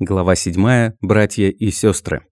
Глава 7. Братья и сестры.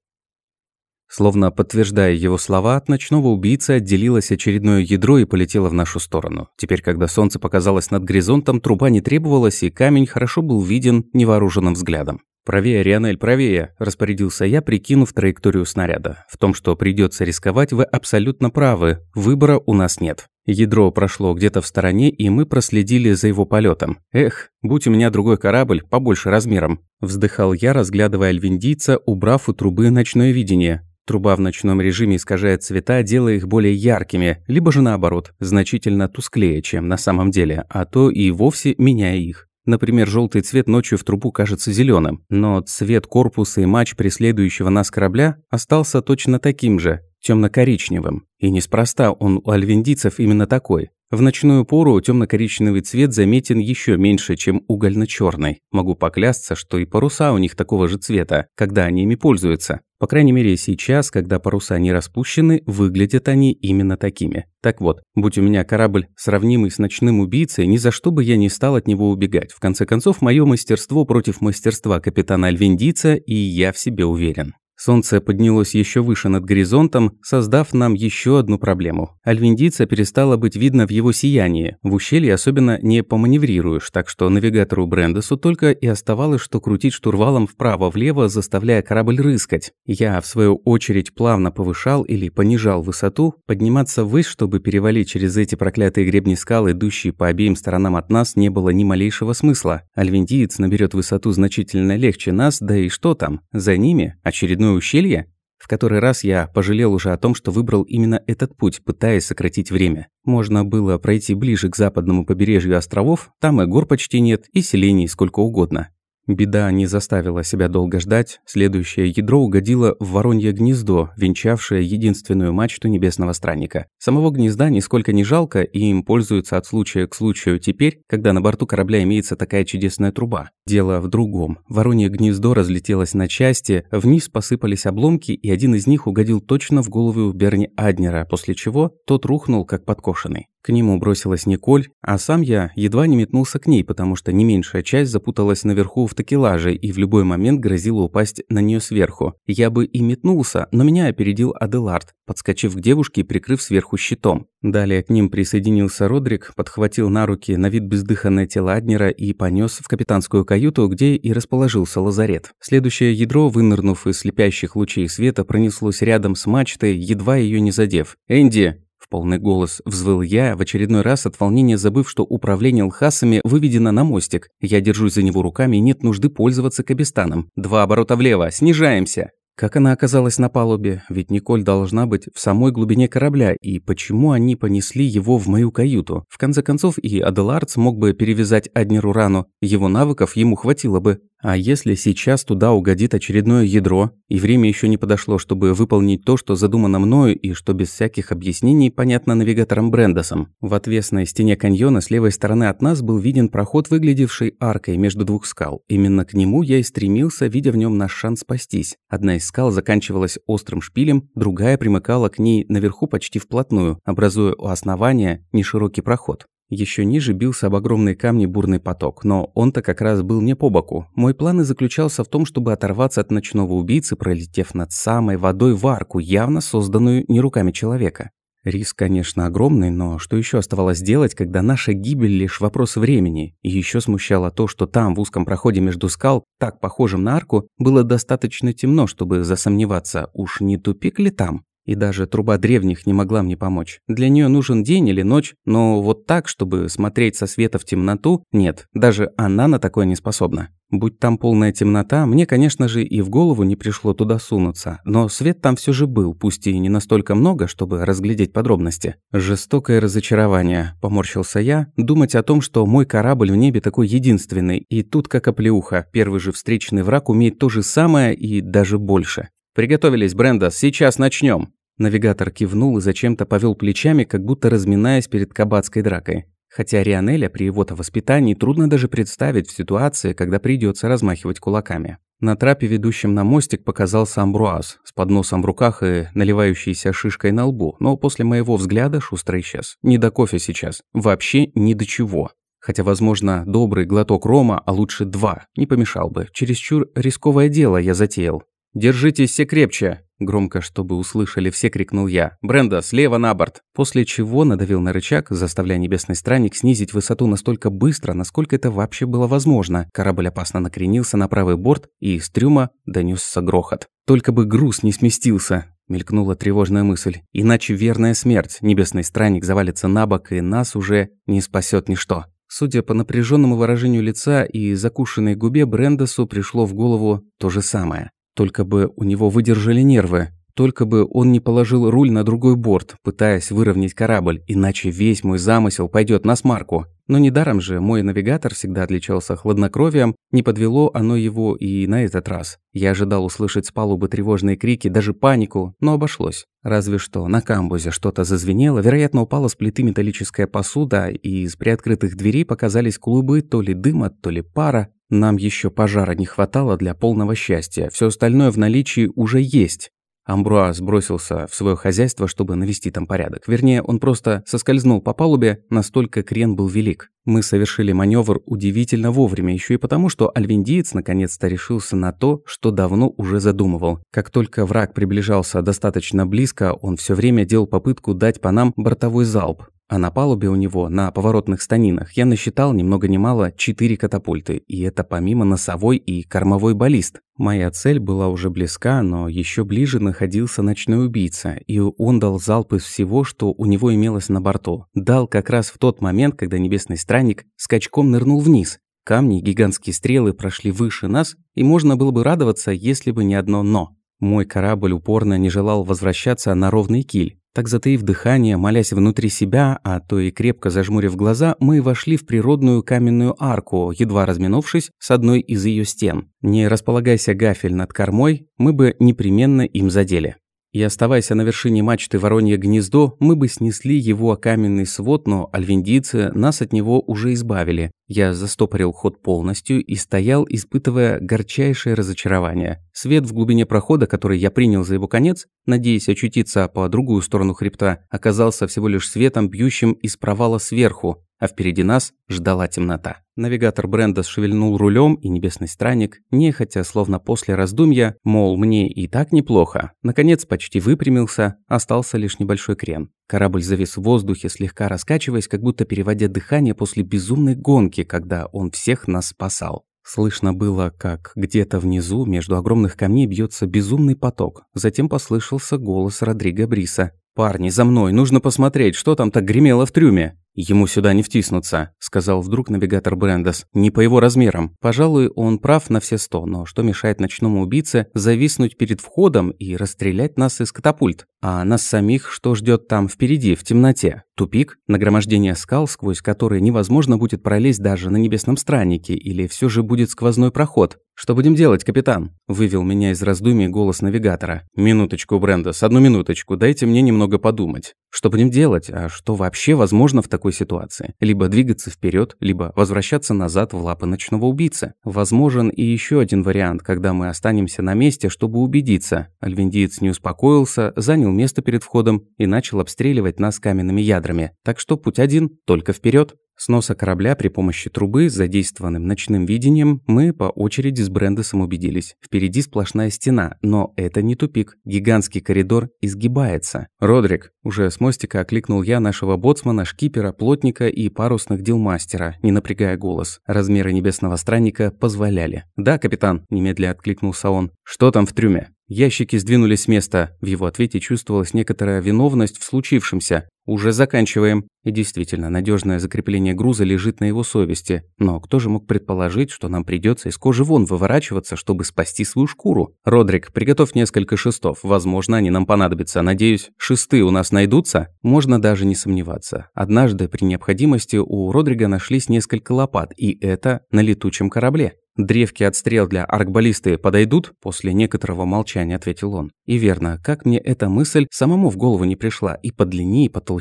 Словно подтверждая его слова, от ночного убийцы отделилось очередное ядро и полетело в нашу сторону. Теперь, когда солнце показалось над горизонтом, труба не требовалась, и камень хорошо был виден невооруженным взглядом. «Правее, Рионель, правее!» – распорядился я, прикинув траекторию снаряда. В том, что придется рисковать, вы абсолютно правы. Выбора у нас нет. Ядро прошло где-то в стороне, и мы проследили за его полетом. Эх, будь у меня другой корабль, побольше размером. Вздыхал я, разглядывая альвиндийца, убрав у трубы ночное видение. Труба в ночном режиме искажает цвета, делая их более яркими, либо же наоборот, значительно тусклее, чем на самом деле, а то и вовсе меняя их. Например, желтый цвет ночью в трубу кажется зеленым, но цвет корпуса и матч преследующего нас корабля остался точно таким же, темно-коричневым. И неспроста он у альвендийцев именно такой. В ночную пору темно-коричневый цвет заметен еще меньше, чем угольно-черный. Могу поклясться, что и паруса у них такого же цвета, когда они ими пользуются. По крайней мере, сейчас, когда паруса не распущены, выглядят они именно такими. Так вот, будь у меня корабль, сравнимый с ночным убийцей, ни за что бы я не стал от него убегать. В конце концов, мое мастерство против мастерства капитана Альвендийца, и я в себе уверен. Солнце поднялось еще выше над горизонтом, создав нам еще одну проблему. Альвиндийца перестало быть видно в его сиянии. В ущелье особенно не поманеврируешь, так что навигатору Брендесу только и оставалось, что крутить штурвалом вправо-влево, заставляя корабль рыскать. Я, в свою очередь, плавно повышал или понижал высоту, подниматься ввысь, чтобы перевалить через эти проклятые гребни скал, идущие по обеим сторонам от нас, не было ни малейшего смысла. Альвиндиец наберет высоту значительно легче нас, да и что там? За ними очередной ледяное ущелье? В который раз я пожалел уже о том, что выбрал именно этот путь, пытаясь сократить время. Можно было пройти ближе к западному побережью островов, там и гор почти нет, и селений сколько угодно. Беда не заставила себя долго ждать. Следующее ядро угодило в воронье гнездо, венчавшее единственную мачту небесного странника. Самого гнезда нисколько не жалко, и им пользуются от случая к случаю теперь, когда на борту корабля имеется такая чудесная труба. Дело в другом. Воронье гнездо разлетелось на части, вниз посыпались обломки, и один из них угодил точно в голову Берни Аднера, после чего тот рухнул, как подкошенный. К нему бросилась Николь, а сам я едва не метнулся к ней, потому что не меньшая часть запуталась наверху в такелаже и в любой момент грозила упасть на нее сверху. Я бы и метнулся, но меня опередил Аделард, подскочив к девушке и прикрыв сверху щитом. Далее к ним присоединился Родрик, подхватил на руки на вид бездыханное тело Аднера и понес в капитанскую каюту, где и расположился лазарет. Следующее ядро, вынырнув из слепящих лучей света, пронеслось рядом с мачтой, едва ее не задев. «Энди!» Полный голос взвыл я, в очередной раз от волнения забыв, что управление лхасами выведено на мостик. Я держусь за него руками, и нет нужды пользоваться кабистаном. Два оборота влево, снижаемся. Как она оказалась на палубе? Ведь Николь должна быть в самой глубине корабля, и почему они понесли его в мою каюту? В конце концов, и Аделард смог бы перевязать Аднеру рану, его навыков ему хватило бы. А если сейчас туда угодит очередное ядро, и время еще не подошло, чтобы выполнить то, что задумано мною, и что без всяких объяснений понятно навигатором Брендосом? В отвесной стене каньона с левой стороны от нас был виден проход, выглядевший аркой между двух скал. Именно к нему я и стремился, видя в нем наш шанс спастись. Одна из скал заканчивалась острым шпилем, другая примыкала к ней наверху почти вплотную, образуя у основания неширокий проход. Еще ниже бился об огромные камни бурный поток, но он-то как раз был мне по боку. Мой план и заключался в том, чтобы оторваться от ночного убийцы, пролетев над самой водой в арку, явно созданную не руками человека. Риск, конечно, огромный, но что еще оставалось делать, когда наша гибель лишь вопрос времени? И еще смущало то, что там, в узком проходе между скал, так похожим на арку, было достаточно темно, чтобы засомневаться, уж не тупик ли там? И даже труба древних не могла мне помочь. Для нее нужен день или ночь, но вот так, чтобы смотреть со света в темноту, нет, даже она на такое не способна. Будь там полная темнота, мне, конечно же, и в голову не пришло туда сунуться, но свет там все же был, пусть и не настолько много, чтобы разглядеть подробности. Жестокое разочарование, поморщился я, думать о том, что мой корабль в небе такой единственный, и тут как оплеуха, первый же встречный враг умеет то же самое и даже больше. «Приготовились, Бренда, сейчас начнем. Навигатор кивнул и зачем-то повел плечами, как будто разминаясь перед кабацкой дракой. Хотя Рионеля при его-то воспитании трудно даже представить в ситуации, когда придется размахивать кулаками. На трапе, ведущем на мостик, показался Амбруаз с подносом в руках и наливающейся шишкой на лбу, но после моего взгляда шустро исчез. Не до кофе сейчас. Вообще ни до чего. Хотя, возможно, добрый глоток рома, а лучше два, не помешал бы. Чересчур рисковое дело я затеял. «Держитесь все крепче!» Громко, чтобы услышали все, крикнул я. «Бренда, слева на борт!» После чего надавил на рычаг, заставляя небесный странник снизить высоту настолько быстро, насколько это вообще было возможно. Корабль опасно накренился на правый борт, и из трюма донесся грохот. «Только бы груз не сместился!» Мелькнула тревожная мысль. «Иначе верная смерть. Небесный странник завалится на бок, и нас уже не спасет ничто». Судя по напряженному выражению лица и закушенной губе, Брендесу пришло в голову то же самое. Только бы у него выдержали нервы. Только бы он не положил руль на другой борт, пытаясь выровнять корабль, иначе весь мой замысел пойдет на смарку. Но недаром же мой навигатор всегда отличался хладнокровием, не подвело оно его и на этот раз. Я ожидал услышать с палубы тревожные крики, даже панику, но обошлось. Разве что на камбузе что-то зазвенело, вероятно, упала с плиты металлическая посуда, и из приоткрытых дверей показались клубы то ли дыма, то ли пара. Нам еще пожара не хватало для полного счастья, все остальное в наличии уже есть. Амбруаз бросился в свое хозяйство, чтобы навести там порядок. Вернее, он просто соскользнул по палубе, настолько крен был велик. Мы совершили маневр удивительно вовремя, еще и потому, что альвендиец наконец-то решился на то, что давно уже задумывал. Как только враг приближался достаточно близко, он все время делал попытку дать по нам бортовой залп. А на палубе у него, на поворотных станинах, я насчитал ни много ни мало четыре катапульты, и это помимо носовой и кормовой баллист. Моя цель была уже близка, но еще ближе находился ночной убийца, и он дал залп из всего, что у него имелось на борту. Дал как раз в тот момент, когда небесный странник скачком нырнул вниз. Камни и гигантские стрелы прошли выше нас, и можно было бы радоваться, если бы не одно «но». Мой корабль упорно не желал возвращаться на ровный киль. Так затаив дыхание, молясь внутри себя, а то и крепко зажмурив глаза, мы вошли в природную каменную арку, едва разминувшись с одной из ее стен. Не располагайся гафель над кормой, мы бы непременно им задели. И оставаясь на вершине мачты Воронье гнездо, мы бы снесли его о каменный свод, но альвендийцы нас от него уже избавили. Я застопорил ход полностью и стоял, испытывая горчайшее разочарование. Свет в глубине прохода, который я принял за его конец, надеясь очутиться по другую сторону хребта, оказался всего лишь светом, бьющим из провала сверху, а впереди нас ждала темнота. Навигатор Бренда шевельнул рулем, и небесный странник, нехотя, словно после раздумья, мол, мне и так неплохо, наконец почти выпрямился, остался лишь небольшой крен. Корабль завис в воздухе, слегка раскачиваясь, как будто переводя дыхание после безумной гонки, когда он всех нас спасал. Слышно было, как где-то внизу между огромных камней бьется безумный поток. Затем послышался голос Родриго Бриса. «Парни, за мной! Нужно посмотреть, что там так гремело в трюме!» «Ему сюда не втиснуться», – сказал вдруг навигатор Брендес. «Не по его размерам. Пожалуй, он прав на все сто, но что мешает ночному убийце зависнуть перед входом и расстрелять нас из катапульт? А нас самих что ждет там впереди, в темноте? Тупик? Нагромождение скал, сквозь которые невозможно будет пролезть даже на небесном страннике, или все же будет сквозной проход? «Что будем делать, капитан?» – вывел меня из раздумий голос навигатора. «Минуточку, Брендес, одну минуточку, дайте мне немного подумать. Что будем делать? А что вообще возможно в такой ситуации? Либо двигаться вперед, либо возвращаться назад в лапы ночного убийцы. Возможен и еще один вариант, когда мы останемся на месте, чтобы убедиться. Альвендиец не успокоился, занял место перед входом и начал обстреливать нас каменными ядрами. Так что путь один – только вперед. С носа корабля при помощи трубы с задействованным ночным видением мы по очереди с Брендесом убедились. Впереди сплошная стена, но это не тупик. Гигантский коридор изгибается. «Родрик!» Уже с мостика окликнул я нашего боцмана, шкипера, плотника и парусных дел мастера, не напрягая голос. Размеры небесного странника позволяли. «Да, капитан!» – немедля откликнулся он. «Что там в трюме?» Ящики сдвинулись с места. В его ответе чувствовалась некоторая виновность в случившемся. «Уже заканчиваем». И действительно, надежное закрепление груза лежит на его совести. Но кто же мог предположить, что нам придется из кожи вон выворачиваться, чтобы спасти свою шкуру? «Родрик, приготовь несколько шестов. Возможно, они нам понадобятся. Надеюсь, шесты у нас найдутся?» Можно даже не сомневаться. Однажды при необходимости у Родрига нашлись несколько лопат, и это на летучем корабле. «Древки от стрел для аркбаллисты подойдут?» После некоторого молчания ответил он. И верно, как мне эта мысль самому в голову не пришла. И по длине, и по толщине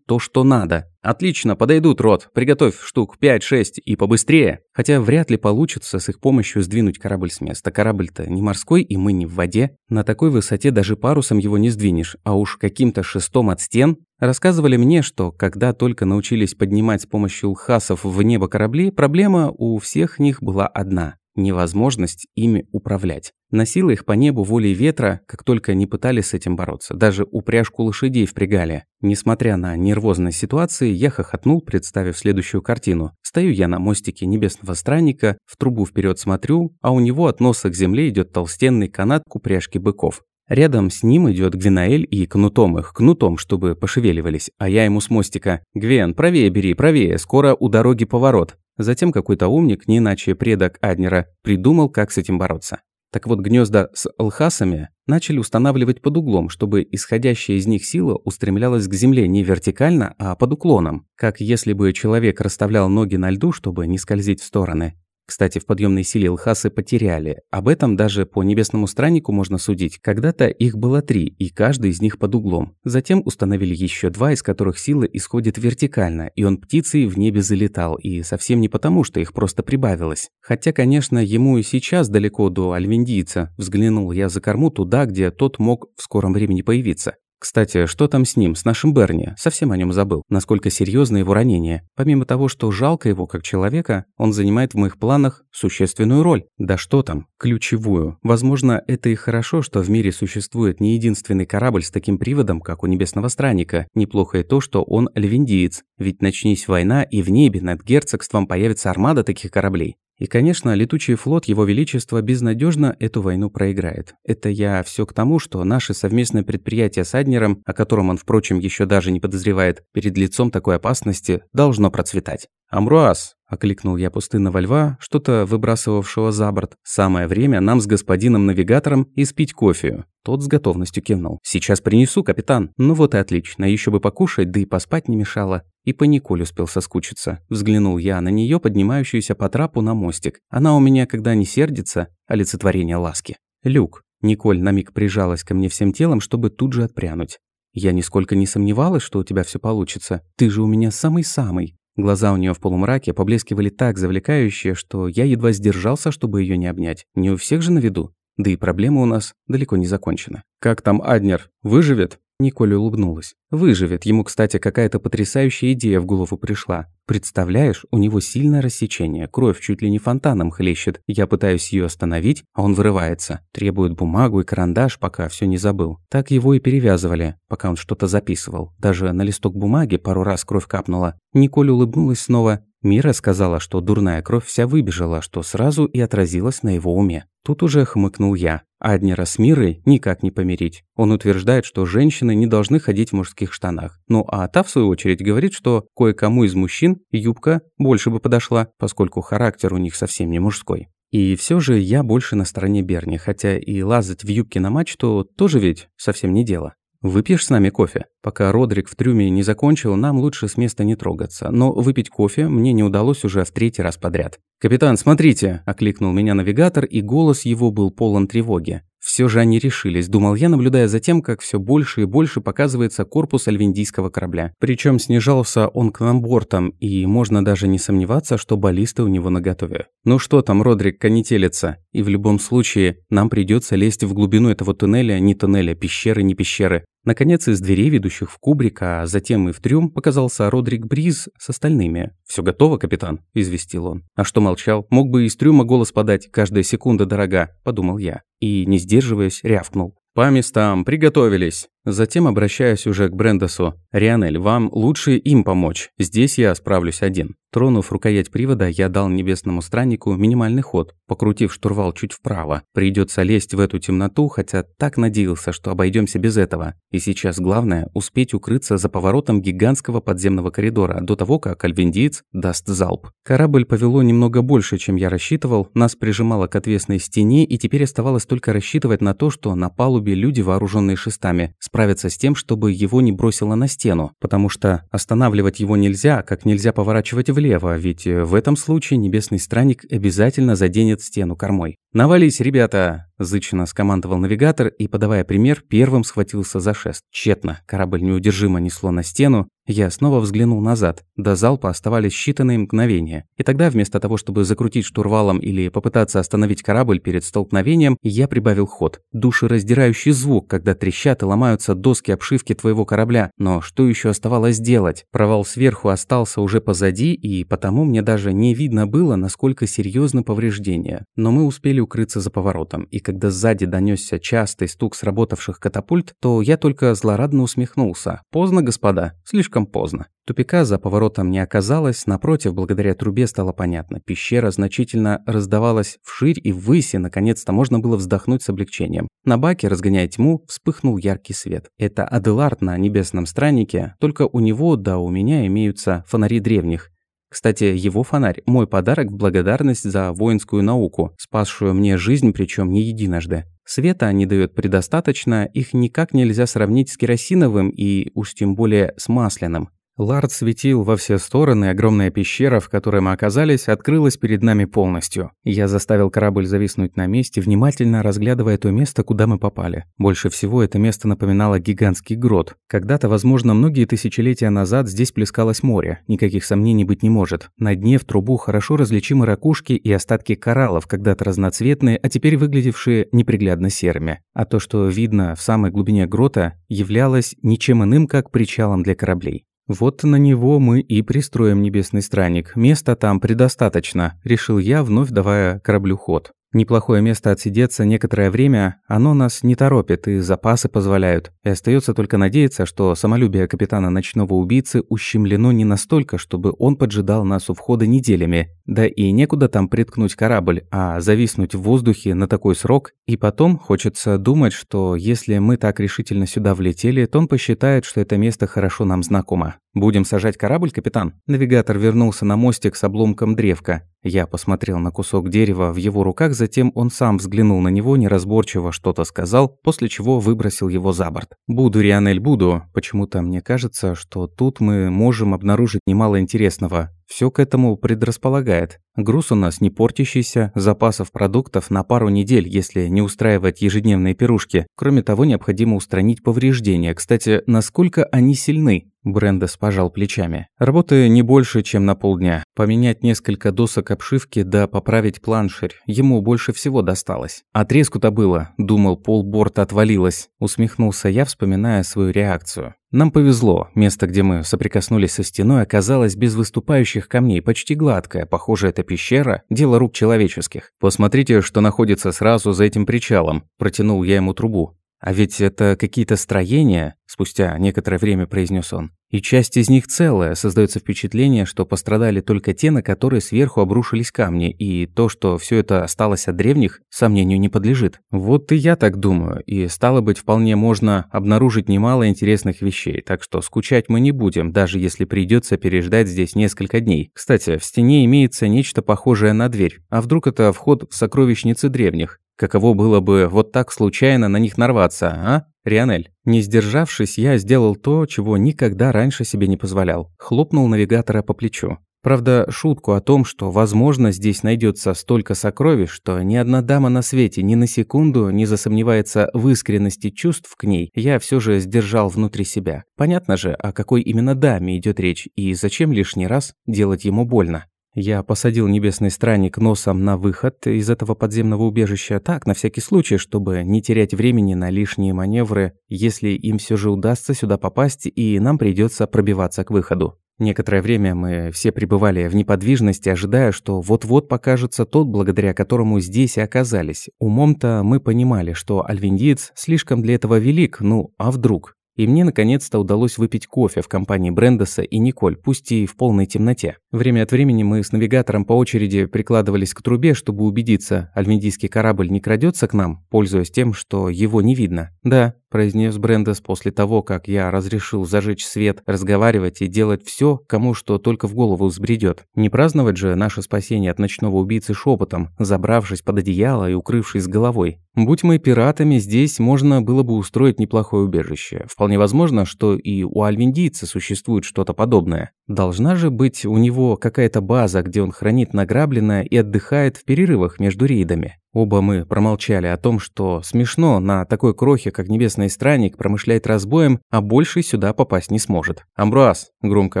то, что надо. «Отлично, подойдут, Рот. Приготовь штук 5-6 и побыстрее». Хотя вряд ли получится с их помощью сдвинуть корабль с места. Корабль-то не морской, и мы не в воде. На такой высоте даже парусом его не сдвинешь, а уж каким-то шестом от стен. Рассказывали мне, что когда только научились поднимать с помощью лхасов в небо корабли, проблема у всех них была одна невозможность ими управлять. Носило их по небу волей ветра, как только не пытались с этим бороться. Даже упряжку лошадей впрягали. Несмотря на нервозность ситуации, я хохотнул, представив следующую картину. Стою я на мостике небесного странника, в трубу вперед смотрю, а у него от носа к земле идет толстенный канат к упряжке быков. Рядом с ним идет Гвинаэль и кнутом их, кнутом, чтобы пошевеливались, а я ему с мостика «Гвен, правее бери, правее, скоро у дороги поворот». Затем какой-то умник, не иначе предок Аднера, придумал, как с этим бороться. Так вот, гнезда с алхасами начали устанавливать под углом, чтобы исходящая из них сила устремлялась к земле не вертикально, а под уклоном, как если бы человек расставлял ноги на льду, чтобы не скользить в стороны. Кстати, в подъемной силе Лхасы потеряли. Об этом даже по небесному страннику можно судить. Когда-то их было три, и каждый из них под углом. Затем установили еще два, из которых сила исходит вертикально, и он птицей в небе залетал, и совсем не потому, что их просто прибавилось. Хотя, конечно, ему и сейчас далеко до альвендийца. Взглянул я за корму туда, где тот мог в скором времени появиться. Кстати, что там с ним, с нашим Берни? Совсем о нем забыл. Насколько серьезно его ранение. Помимо того, что жалко его как человека, он занимает в моих планах существенную роль. Да что там, ключевую. Возможно, это и хорошо, что в мире существует не единственный корабль с таким приводом, как у Небесного Странника. Неплохо и то, что он львиндиец. Ведь начнись война, и в небе над герцогством появится армада таких кораблей. И, конечно, летучий флот Его Величества безнадежно эту войну проиграет. Это я все к тому, что наше совместное предприятие с Аднером, о котором он, впрочем, еще даже не подозревает, перед лицом такой опасности, должно процветать. «Амруаз!» – окликнул я пустынного льва, что-то выбрасывавшего за борт. «Самое время нам с господином-навигатором испить кофе». Тот с готовностью кивнул. «Сейчас принесу, капитан». «Ну вот и отлично, еще бы покушать, да и поспать не мешало». И по Николь успел соскучиться. Взглянул я на нее, поднимающуюся по трапу на мостик. Она у меня, когда не сердится, олицетворение ласки. «Люк». Николь на миг прижалась ко мне всем телом, чтобы тут же отпрянуть. «Я нисколько не сомневалась, что у тебя все получится. Ты же у меня самый-самый». Глаза у нее в полумраке поблескивали так завлекающе, что я едва сдержался, чтобы ее не обнять. Не у всех же на виду. Да и проблема у нас далеко не закончена. «Как там Аднер? Выживет?» Николя улыбнулась. «Выживет. Ему, кстати, какая-то потрясающая идея в голову пришла. Представляешь, у него сильное рассечение, кровь чуть ли не фонтаном хлещет. Я пытаюсь ее остановить, а он вырывается. Требует бумагу и карандаш, пока все не забыл. Так его и перевязывали, пока он что-то записывал. Даже на листок бумаги пару раз кровь капнула. Николя улыбнулась снова. Мира сказала, что дурная кровь вся выбежала, что сразу и отразилось на его уме. Тут уже хмыкнул я. Аднера с Мирой никак не помирить. Он утверждает, что женщины не должны ходить в мужских штанах. Ну а та, в свою очередь, говорит, что кое-кому из мужчин юбка больше бы подошла, поскольку характер у них совсем не мужской. И все же я больше на стороне Берни, хотя и лазать в юбке на мачту тоже ведь совсем не дело. «Выпьешь с нами кофе? Пока Родрик в трюме не закончил, нам лучше с места не трогаться. Но выпить кофе мне не удалось уже в третий раз подряд. «Капитан, смотрите!» – окликнул меня навигатор, и голос его был полон тревоги. Все же они решились, думал я, наблюдая за тем, как все больше и больше показывается корпус альвендийского корабля. Причем снижался он к нам бортом, и можно даже не сомневаться, что баллисты у него наготове. Ну что там, Родрик, конетелится? И в любом случае, нам придется лезть в глубину этого туннеля, не туннеля, пещеры, не пещеры. Наконец, из дверей, ведущих в кубрик, а затем и в трюм, показался Родрик Бриз с остальными. Все готово, капитан?» – известил он. «А что молчал? Мог бы из трюма голос подать, каждая секунда дорога», – подумал я. И, не сдерживаясь, рявкнул. «По местам, приготовились!» Затем обращаюсь уже к Брендосу. «Рианель, вам лучше им помочь. Здесь я справлюсь один». Тронув рукоять привода, я дал небесному страннику минимальный ход, покрутив штурвал чуть вправо. Придется лезть в эту темноту, хотя так надеялся, что обойдемся без этого. И сейчас главное – успеть укрыться за поворотом гигантского подземного коридора до того, как альвендиец даст залп. Корабль повело немного больше, чем я рассчитывал, нас прижимало к отвесной стене, и теперь оставалось только рассчитывать на то, что на палубе люди, вооруженные шестами, справиться с тем, чтобы его не бросило на стену, потому что останавливать его нельзя, как нельзя поворачивать влево, ведь э, в этом случае небесный странник обязательно заденет стену кормой. «Навались, ребята!» Зычно скомандовал навигатор и, подавая пример, первым схватился за шест. Тщетно. Корабль неудержимо несло на стену, я снова взглянул назад. До залпа оставались считанные мгновения. И тогда, вместо того, чтобы закрутить штурвалом или попытаться остановить корабль перед столкновением, я прибавил ход. Душераздирающий звук, когда трещат и ломаются доски обшивки твоего корабля. Но что еще оставалось делать? Провал сверху остался уже позади, и потому мне даже не видно было, насколько серьезны повреждения. Но мы успели укрыться за поворотом, и когда сзади донесся частый стук сработавших катапульт, то я только злорадно усмехнулся. Поздно, господа. Слишком поздно. Тупика за поворотом не оказалось, напротив, благодаря трубе стало понятно. Пещера значительно раздавалась вширь и ввысь, и наконец-то можно было вздохнуть с облегчением. На баке, разгоняя тьму, вспыхнул яркий свет. Это Аделард на небесном страннике, только у него, да у меня имеются фонари древних. Кстати, его фонарь – мой подарок в благодарность за воинскую науку, спасшую мне жизнь, причем не единожды. Света они дают предостаточно, их никак нельзя сравнить с керосиновым и уж тем более с масляным. Лард светил во все стороны, огромная пещера, в которой мы оказались, открылась перед нами полностью. Я заставил корабль зависнуть на месте, внимательно разглядывая то место, куда мы попали. Больше всего это место напоминало гигантский грот. Когда-то, возможно, многие тысячелетия назад здесь плескалось море, никаких сомнений быть не может. На дне в трубу хорошо различимы ракушки и остатки кораллов, когда-то разноцветные, а теперь выглядевшие неприглядно серыми. А то, что видно в самой глубине грота, являлось ничем иным, как причалом для кораблей. «Вот на него мы и пристроим небесный странник. Места там предостаточно», – решил я, вновь давая кораблю ход. Неплохое место отсидеться некоторое время, оно нас не торопит и запасы позволяют. И остается только надеяться, что самолюбие капитана ночного убийцы ущемлено не настолько, чтобы он поджидал нас у входа неделями. Да и некуда там приткнуть корабль, а зависнуть в воздухе на такой срок. И потом хочется думать, что если мы так решительно сюда влетели, то он посчитает, что это место хорошо нам знакомо. «Будем сажать корабль, капитан?» Навигатор вернулся на мостик с обломком древка. Я посмотрел на кусок дерева в его руках, затем он сам взглянул на него, неразборчиво что-то сказал, после чего выбросил его за борт. «Буду, Рианель, буду. Почему-то мне кажется, что тут мы можем обнаружить немало интересного. Все к этому предрасполагает. Груз у нас не портящийся, запасов продуктов на пару недель, если не устраивать ежедневные пирушки. Кроме того, необходимо устранить повреждения. Кстати, насколько они сильны? Брендес пожал плечами. Работы не больше, чем на полдня. Поменять несколько досок обшивки да поправить планшерь. Ему больше всего досталось. Отрезку-то было. Думал, полборта отвалилось. Усмехнулся я, вспоминая свою реакцию. Нам повезло. Место, где мы соприкоснулись со стеной, оказалось без выступающих камней, почти гладкое. Похоже, это пещера – дело рук человеческих. Посмотрите, что находится сразу за этим причалом. Протянул я ему трубу. А ведь это какие-то строения, спустя некоторое время произнес он. И часть из них целая, создается впечатление, что пострадали только те, на которые сверху обрушились камни, и то, что все это осталось от древних, сомнению не подлежит. Вот и я так думаю, и стало быть, вполне можно обнаружить немало интересных вещей, так что скучать мы не будем, даже если придется переждать здесь несколько дней. Кстати, в стене имеется нечто похожее на дверь, а вдруг это вход в сокровищницы древних? Каково было бы вот так случайно на них нарваться, а, Рионель? Не сдержавшись, я сделал то, чего никогда раньше себе не позволял. Хлопнул навигатора по плечу. Правда, шутку о том, что, возможно, здесь найдется столько сокровищ, что ни одна дама на свете ни на секунду не засомневается в искренности чувств к ней, я все же сдержал внутри себя. Понятно же, о какой именно даме идет речь, и зачем лишний раз делать ему больно. Я посадил небесный странник носом на выход из этого подземного убежища так, на всякий случай, чтобы не терять времени на лишние маневры, если им все же удастся сюда попасть и нам придется пробиваться к выходу. Некоторое время мы все пребывали в неподвижности, ожидая, что вот-вот покажется тот, благодаря которому здесь и оказались. Умом-то мы понимали, что альвиндиец слишком для этого велик, ну а вдруг? И мне наконец-то удалось выпить кофе в компании Брендеса и Николь, пусть и в полной темноте. Время от времени мы с навигатором по очереди прикладывались к трубе, чтобы убедиться, альмедийский корабль не крадется к нам, пользуясь тем, что его не видно. Да, произнес Брендес после того, как я разрешил зажечь свет, разговаривать и делать все, кому что только в голову взбредет. Не праздновать же наше спасение от ночного убийцы шепотом, забравшись под одеяло и укрывшись головой. Будь мы пиратами, здесь можно было бы устроить неплохое убежище. Вполне возможно, что и у альвиндийца существует что-то подобное. Должна же быть у него какая-то база, где он хранит награбленное и отдыхает в перерывах между рейдами. Оба мы промолчали о том, что смешно на такой крохе, как Небесный Странник, промышляет разбоем, а больше сюда попасть не сможет. «Амбруаз», – громко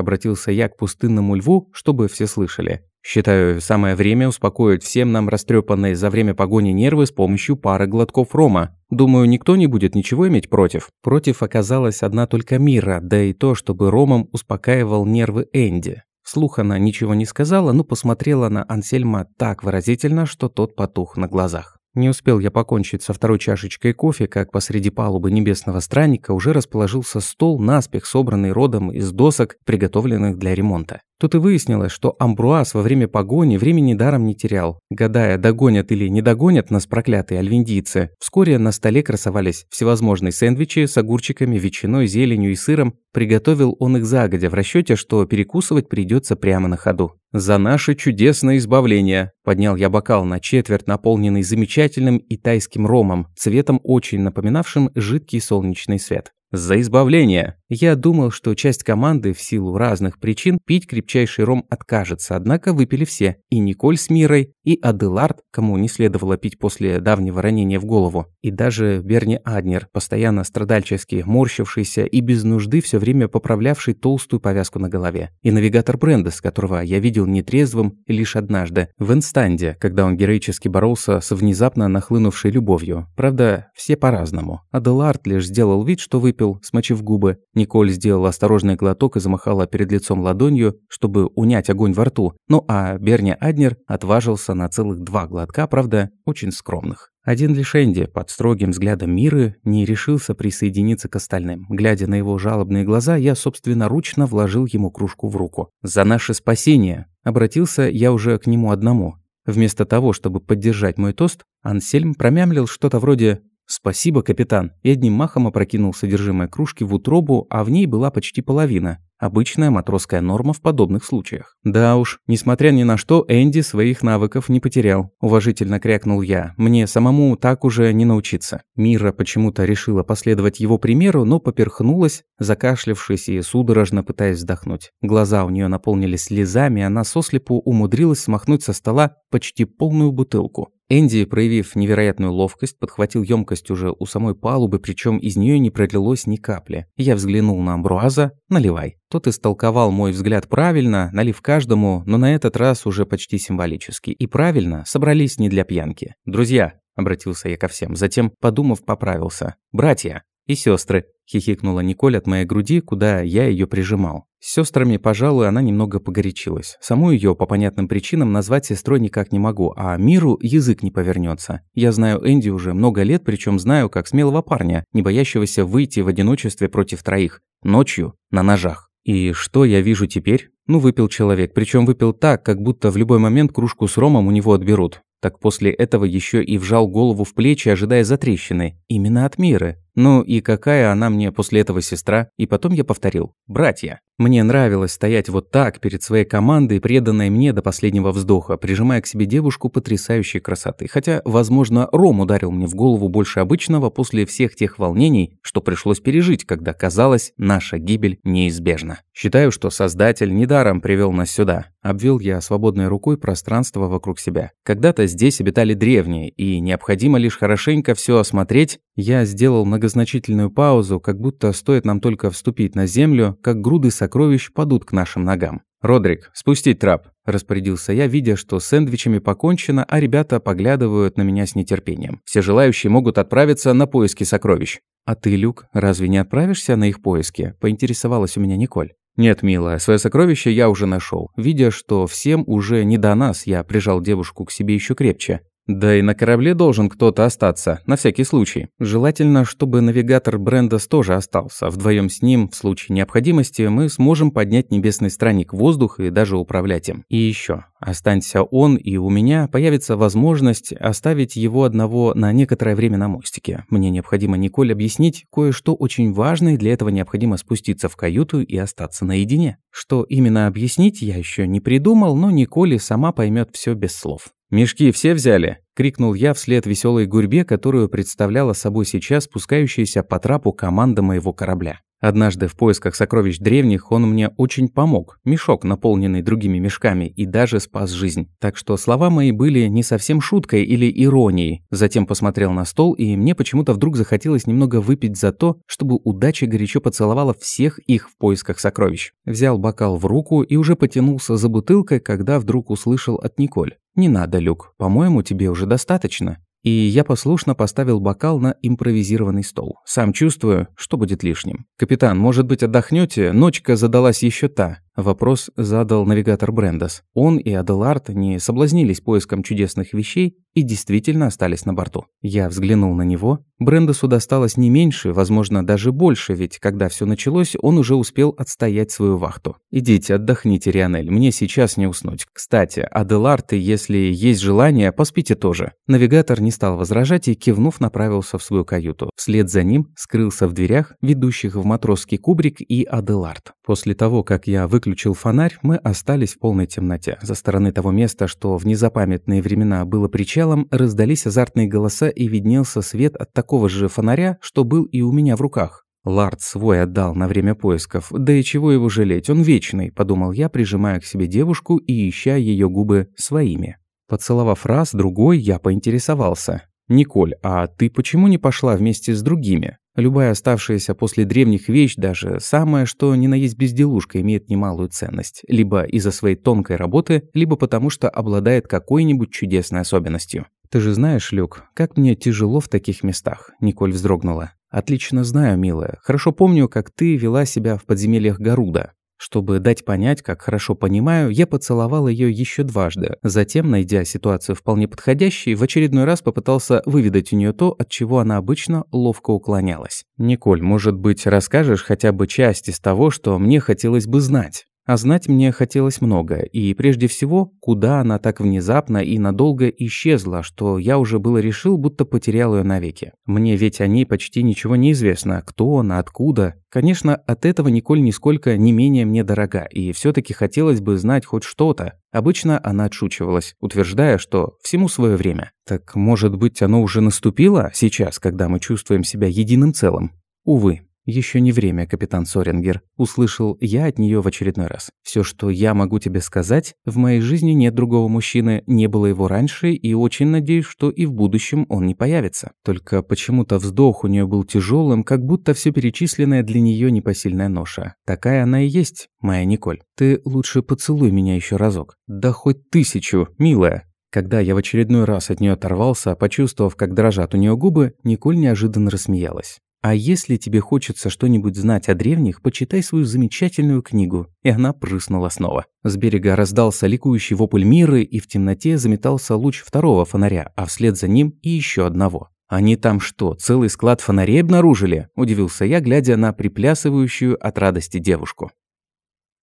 обратился я к пустынному льву, чтобы все слышали. Считаю, самое время успокоить всем нам растрепанные за время погони нервы с помощью пары глотков рома. Думаю, никто не будет ничего иметь против. Против оказалась одна только Мира, да и то, чтобы ромом успокаивал нервы Энди. Вслух она ничего не сказала, но посмотрела на Ансельма так выразительно, что тот потух на глазах. Не успел я покончить со второй чашечкой кофе, как посреди палубы небесного странника уже расположился стол, наспех собранный родом из досок, приготовленных для ремонта. Тут и выяснилось, что Амбруаз во время погони времени даром не терял. Гадая, догонят или не догонят нас проклятые альвиндийцы, вскоре на столе красовались всевозможные сэндвичи с огурчиками, ветчиной, зеленью и сыром. Приготовил он их загодя в расчете, что перекусывать придется прямо на ходу. «За наше чудесное избавление!» Поднял я бокал на четверть, наполненный замечательным и тайским ромом, цветом очень напоминавшим жидкий солнечный свет. «За избавление!» Я думал, что часть команды в силу разных причин пить крепчайший ром откажется, однако выпили все. И Николь с Мирой, и Аделард, кому не следовало пить после давнего ранения в голову, и даже Берни Аднер, постоянно страдальчески морщившийся и без нужды все время поправлявший толстую повязку на голове. И навигатор Брендес, которого я видел нетрезвым лишь однажды, в инстанде, когда он героически боролся с внезапно нахлынувшей любовью. Правда, все по-разному. Аделард лишь сделал вид, что выпил, смочив губы, Николь сделала осторожный глоток и замахала перед лицом ладонью, чтобы унять огонь во рту. Ну а Берни Аднер отважился на целых два глотка, правда, очень скромных. Один лишь Энди, под строгим взглядом Миры, не решился присоединиться к остальным. Глядя на его жалобные глаза, я собственноручно вложил ему кружку в руку. «За наше спасение!» Обратился я уже к нему одному. Вместо того, чтобы поддержать мой тост, Ансельм промямлил что-то вроде «Спасибо, капитан», и одним махом опрокинул содержимое кружки в утробу, а в ней была почти половина. Обычная матросская норма в подобных случаях. Да уж, несмотря ни на что, Энди своих навыков не потерял. Уважительно крякнул я. Мне самому так уже не научиться. Мира почему-то решила последовать его примеру, но поперхнулась, закашлявшись и судорожно пытаясь вздохнуть. Глаза у нее наполнились слезами, она сослепу умудрилась смахнуть со стола почти полную бутылку. Энди, проявив невероятную ловкость, подхватил емкость уже у самой палубы, причем из нее не пролилось ни капли. Я взглянул на Амбруаза. «Наливай». Тот истолковал мой взгляд правильно, налив каждому, но на этот раз уже почти символически. И правильно, собрались не для пьянки. «Друзья», — обратился я ко всем, затем, подумав, поправился. «Братья и сестры», — хихикнула Николь от моей груди, куда я ее прижимал. С сестрами, пожалуй, она немного погорячилась. Саму ее по понятным причинам назвать сестрой никак не могу, а миру язык не повернется. Я знаю Энди уже много лет, причем знаю как смелого парня, не боящегося выйти в одиночестве против троих. Ночью, на ножах. И что я вижу теперь? Ну, выпил человек, причем выпил так, как будто в любой момент кружку с ромом у него отберут. Так после этого еще и вжал голову в плечи, ожидая затрещины. Именно от Миры. Ну и какая она мне после этого сестра? И потом я повторил. Братья. Мне нравилось стоять вот так перед своей командой, преданной мне до последнего вздоха, прижимая к себе девушку потрясающей красоты. Хотя, возможно, Ром ударил мне в голову больше обычного после всех тех волнений, что пришлось пережить, когда казалось, наша гибель неизбежна. Считаю, что Создатель недаром привел нас сюда. Обвел я свободной рукой пространство вокруг себя. Когда-то здесь обитали древние, и необходимо лишь хорошенько все осмотреть. Я сделал многозначительную паузу, как будто стоит нам только вступить на землю, как груды сокровищ падут к нашим ногам. «Родрик, спустить трап», – распорядился я, видя, что сэндвичами покончено, а ребята поглядывают на меня с нетерпением. Все желающие могут отправиться на поиски сокровищ. «А ты, Люк, разве не отправишься на их поиски?» – поинтересовалась у меня Николь. «Нет, милая, свое сокровище я уже нашел. Видя, что всем уже не до нас, я прижал девушку к себе еще крепче. Да и на корабле должен кто-то остаться, на всякий случай. Желательно, чтобы навигатор Брендас тоже остался. Вдвоем с ним, в случае необходимости, мы сможем поднять небесный странник в воздух и даже управлять им. И еще, останься он, и у меня появится возможность оставить его одного на некоторое время на мостике. Мне необходимо Николь объяснить кое-что очень важное, для этого необходимо спуститься в каюту и остаться наедине. Что именно объяснить, я еще не придумал, но Николь сама поймет все без слов. «Мешки все взяли?» – крикнул я вслед веселой гурьбе, которую представляла собой сейчас спускающаяся по трапу команда моего корабля. Однажды в поисках сокровищ древних он мне очень помог. Мешок, наполненный другими мешками, и даже спас жизнь. Так что слова мои были не совсем шуткой или иронией. Затем посмотрел на стол, и мне почему-то вдруг захотелось немного выпить за то, чтобы удача горячо поцеловала всех их в поисках сокровищ. Взял бокал в руку и уже потянулся за бутылкой, когда вдруг услышал от Николь. «Не надо, Люк, по-моему, тебе уже достаточно». И я послушно поставил бокал на импровизированный стол. Сам чувствую, что будет лишним. «Капитан, может быть, отдохнете? Ночка задалась еще та». Вопрос задал навигатор Брендас. Он и Аделард не соблазнились поиском чудесных вещей и действительно остались на борту. Я взглянул на него. Брендасу досталось не меньше, возможно, даже больше, ведь когда все началось, он уже успел отстоять свою вахту. «Идите, отдохните, Рионель, мне сейчас не уснуть. Кстати, Аделард, если есть желание, поспите тоже». Навигатор не стал возражать и, кивнув, направился в свою каюту. Вслед за ним скрылся в дверях, ведущих в матросский кубрик и Аделард. После того, как я выключил фонарь, мы остались в полной темноте. За стороны того места, что в незапамятные времена было причалом, раздались азартные голоса и виднелся свет от такого же фонаря, что был и у меня в руках. Лард свой отдал на время поисков, да и чего его жалеть, он вечный, подумал я, прижимая к себе девушку и ища ее губы своими. Поцеловав раз, другой, я поинтересовался. «Николь, а ты почему не пошла вместе с другими?» Любая оставшаяся после древних вещь, даже самая, что ни на есть безделушка, имеет немалую ценность. Либо из-за своей тонкой работы, либо потому что обладает какой-нибудь чудесной особенностью. «Ты же знаешь, Люк, как мне тяжело в таких местах», – Николь вздрогнула. «Отлично знаю, милая. Хорошо помню, как ты вела себя в подземельях Гаруда. Чтобы дать понять, как хорошо понимаю, я поцеловал ее еще дважды. Затем, найдя ситуацию вполне подходящей, в очередной раз попытался выведать у нее то, от чего она обычно ловко уклонялась. «Николь, может быть, расскажешь хотя бы часть из того, что мне хотелось бы знать?» А знать мне хотелось много, и прежде всего, куда она так внезапно и надолго исчезла, что я уже было решил, будто потерял ее навеки. Мне ведь о ней почти ничего не известно, кто она, откуда. Конечно, от этого Николь нисколько не менее мне дорога, и все таки хотелось бы знать хоть что-то. Обычно она отшучивалась, утверждая, что всему свое время. Так, может быть, оно уже наступило сейчас, когда мы чувствуем себя единым целым? Увы, еще не время, капитан Сорингер, услышал я от нее в очередной раз. Все, что я могу тебе сказать, в моей жизни нет другого мужчины, не было его раньше, и очень надеюсь, что и в будущем он не появится. Только почему-то вздох у нее был тяжелым, как будто все перечисленное для нее непосильная ноша. Такая она и есть, моя Николь. Ты лучше поцелуй меня еще разок. Да хоть тысячу, милая. Когда я в очередной раз от нее оторвался, почувствовав, как дрожат у нее губы, Николь неожиданно рассмеялась. А если тебе хочется что-нибудь знать о древних, почитай свою замечательную книгу». И она прыснула снова. С берега раздался ликующий вопль Миры, и в темноте заметался луч второго фонаря, а вслед за ним и еще одного. «Они там что, целый склад фонарей обнаружили?» – удивился я, глядя на приплясывающую от радости девушку.